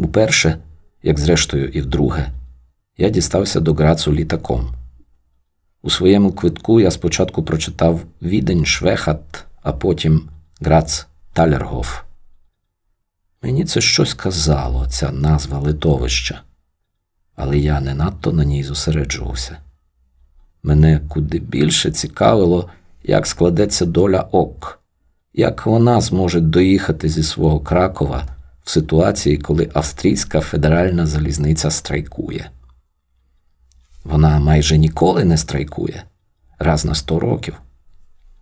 Уперше, як зрештою, і вдруге, я дістався до Грацу літаком. У своєму квитку я спочатку прочитав Відень Швехат, а потім Грац Талергоф. Мені це щось казало, ця назва литовища, але я не надто на ній зосереджувався. Мене куди більше цікавило, як складеться доля ок, як вона зможе доїхати зі свого Кракова ситуації, коли австрійська федеральна залізниця страйкує. Вона майже ніколи не страйкує, раз на сто років.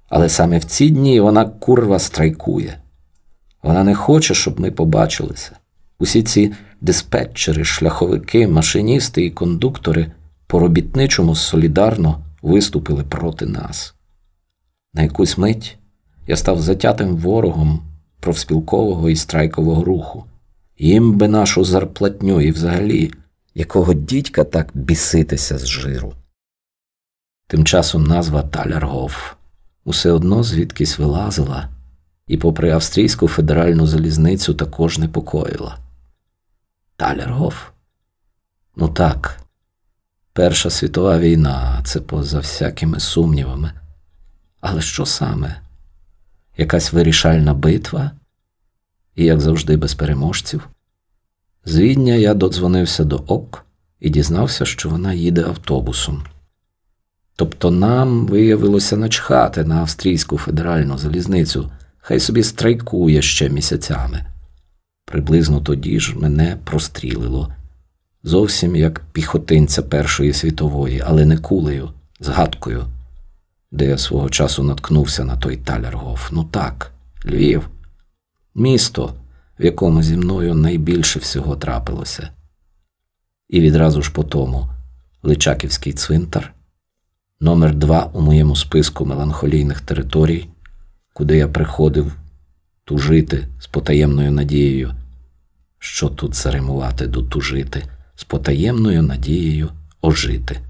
Але саме в ці дні вона курва страйкує. Вона не хоче, щоб ми побачилися. Усі ці диспетчери, шляховики, машиністи і кондуктори по робітничому солідарно виступили проти нас. На якусь мить я став затятим ворогом профспілкового і страйкового руху. Їм би нашу зарплатню і взагалі, якого дідька так біситися з жиру. Тим часом назва Таляргоф усе одно звідкись вилазила, і, попри австрійську федеральну залізницю, також непокоїла. Таляргоф? Ну так, Перша світова війна, це поза всякими сумнівами. Але що саме? Якась вирішальна битва, і, як завжди, без переможців. З я додзвонився до ОК і дізнався, що вона їде автобусом. Тобто нам виявилося начхати на австрійську федеральну залізницю, хай собі страйкує ще місяцями. Приблизно тоді ж мене прострілило зовсім як піхотинця Першої світової, але не кулею, згадкою, де я свого часу наткнувся на той Таляргоф. Ну так, Львів, місто, в якому зі мною найбільше всього трапилося. І відразу ж по тому Личаківський цвинтар, номер два у моєму списку меланхолійних територій, куди я приходив тужити з потаємною надією, що тут заримувати до тужити з потаємною надією ожити.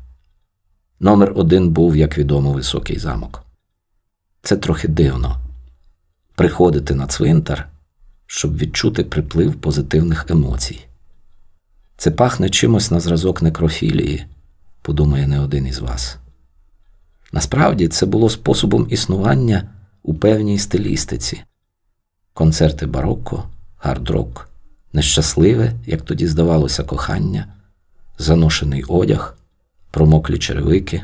Номер один був, як відомо, високий замок. Це трохи дивно приходити на цвинтар, щоб відчути приплив позитивних емоцій. Це пахне чимось на зразок некрофілії, подумає не один із вас. Насправді це було способом існування у певній стилістиці концерти барокко, хард-рок, нещасливе, як тоді здавалося, кохання, заношений одяг, промоклі черевики,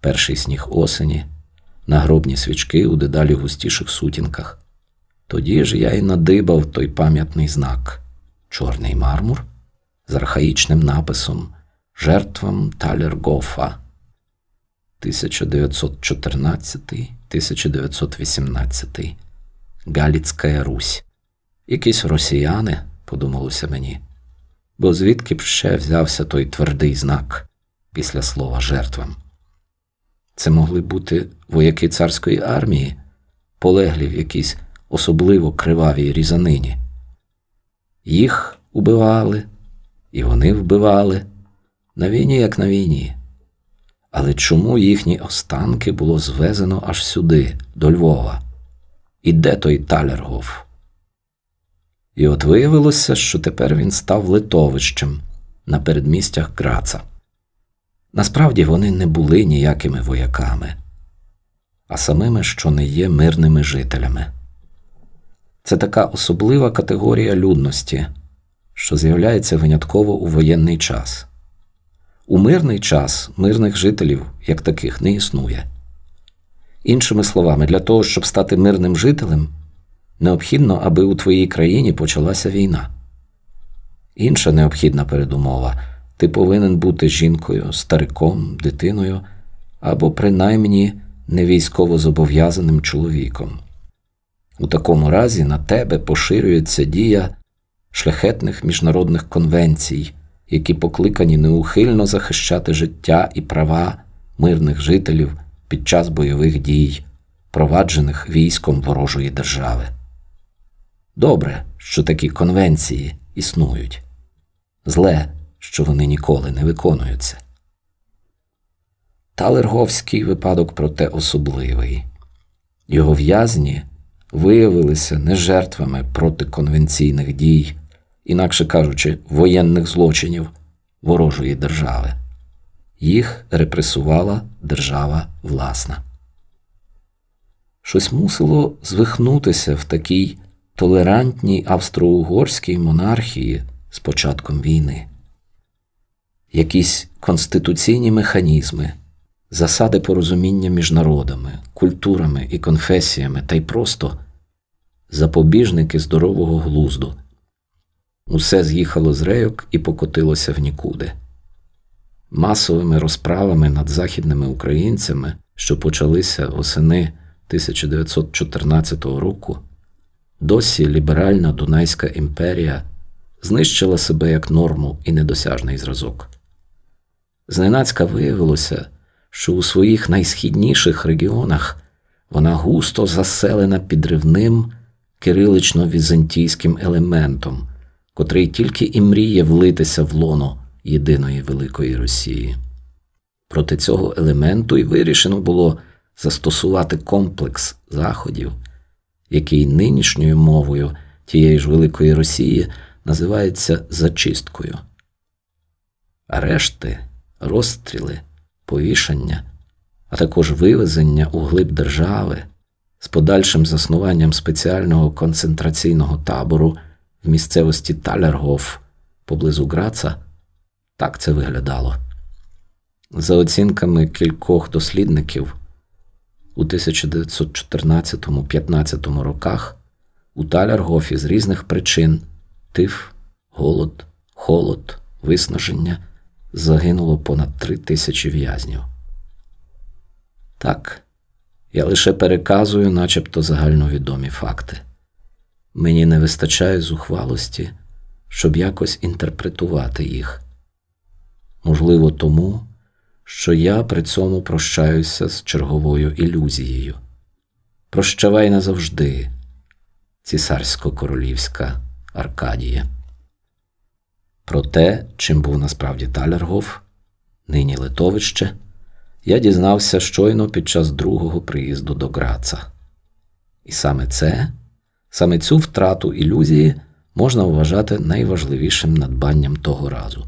перший сніг осені, нагробні свічки у дедалі густіших сутінках. Тоді ж я й надибав той пам'ятний знак чорний мармур з архаїчним написом Жертвам Талергофа 1914-1918 Галіцька Русь. Якісь росіяни подумалося мені, бо звідки б ще взявся той твердий знак після слова жертвам? Це могли бути вояки царської армії, полеглі в якійсь особливо кривавій різанині. Їх убивали, і вони вбивали на війні, як на війні. Але чому їхні останки було звезено аж сюди, до Львова? І де той Талергоф? І от виявилося, що тепер він став литовищем на передмістях Граца. Насправді вони не були ніякими вояками, а самими, що не є мирними жителями. Це така особлива категорія людності, що з'являється винятково у воєнний час. У мирний час мирних жителів як таких не існує. Іншими словами, для того, щоб стати мирним жителем. Необхідно, аби у твоїй країні почалася війна. Інша необхідна передумова ти повинен бути жінкою, стариком, дитиною або принаймні не військово зобов'язаним чоловіком. У такому разі на тебе поширюється дія шляхетних міжнародних конвенцій, які покликані неухильно захищати життя і права мирних жителів під час бойових дій, проваджених військом ворожої держави. Добре, що такі конвенції існують, зле, що вони ніколи не виконуються. Талерговський випадок, проте особливий. Його в'язні виявилися не жертвами протиконвенційних дій інакше кажучи, воєнних злочинів ворожої держави. Їх репресувала держава власна. Щось мусило звихнутися в такій толерантній австро-угорській монархії з початком війни. Якісь конституційні механізми, засади порозуміння між народами, культурами і конфесіями та й просто запобіжники здорового глузду. Усе з'їхало з рейок і покотилося в нікуди. Масовими розправами над західними українцями, що почалися восени 1914 року, досі ліберальна Дунайська імперія знищила себе як норму і недосяжний зразок. Зненацька виявилося, що у своїх найсхідніших регіонах вона густо заселена підривним кирилично-візантійським елементом, котрий тільки і мріє влитися в лоно єдиної Великої Росії. Проти цього елементу й вирішено було застосувати комплекс заходів, який нинішньою мовою тієї ж Великої Росії називається зачисткою. Арешти, розстріли, повішання, а також вивезення у глиб держави з подальшим заснуванням спеціального концентраційного табору в місцевості Талергоф поблизу Граца, так це виглядало. За оцінками кількох дослідників, у 1914-15 роках у Талергофі з різних причин тиф, голод, холод, виснаження загинуло понад три тисячі в'язнів. Так, я лише переказую начебто загальновідомі факти. Мені не вистачає зухвалості, щоб якось інтерпретувати їх. Можливо, тому, що я при цьому прощаюся з черговою ілюзією. Прощавай назавжди, цісарсько-королівська Аркадія. Про те, чим був насправді Талергоф, нині литовище я дізнався щойно під час другого приїзду до Граца. І саме це, саме цю втрату ілюзії можна вважати найважливішим надбанням того разу.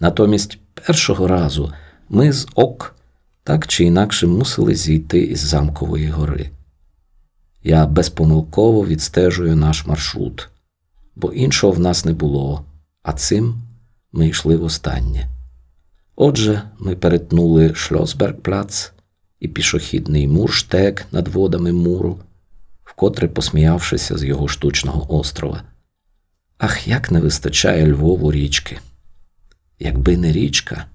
Натомість першого разу ми з ок так чи інакше мусили зійти із Замкової гори. Я безпомилково відстежую наш маршрут, бо іншого в нас не було, а цим ми йшли востаннє. Отже, ми перетнули Шльосбергплац і пішохідний мурштек над водами муру, вкотре посміявшися з його штучного острова. Ах, як не вистачає Львову річки! Якби не річка,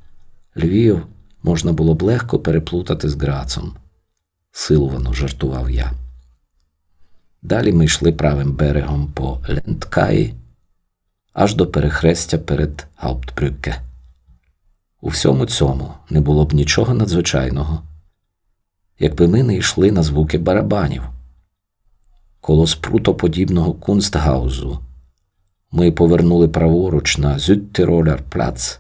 Львів можна було б легко переплутати з Грацом, силувано жартував я. Далі ми йшли правим берегом по Ленткаї аж до перехрестя перед Гауптбрюкке. У всьому цьому не було б нічого надзвичайного, якби ми не йшли на звуки барабанів. Коло спрутоподібного кунстгаузу ми повернули праворуч на Зюттиролярплац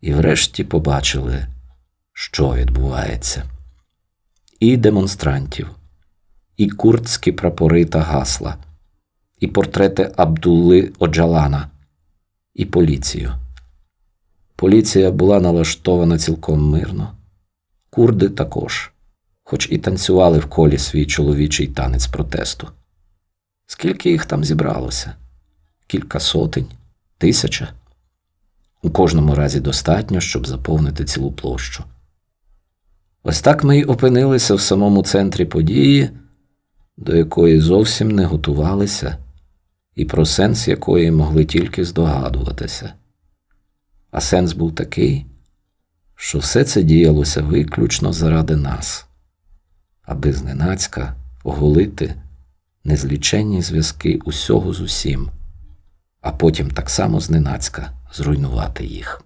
і врешті побачили, що відбувається. І демонстрантів, і курдські прапори та гасла, і портрети Абдулли Оджалана, і поліцію. Поліція була налаштована цілком мирно, курди також, хоч і танцювали в колі свій чоловічий танець протесту. Скільки їх там зібралося? Кілька сотень, тисяча. У кожному разі достатньо, щоб заповнити цілу площу. Ось так ми й опинилися в самому центрі події, до якої зовсім не готувалися, і про сенс якої могли тільки здогадуватися. А сенс був такий, що все це діялося виключно заради нас, аби зненацька оголити незліченні зв'язки усього з усім, а потім так само зненацька зруйнувати їх.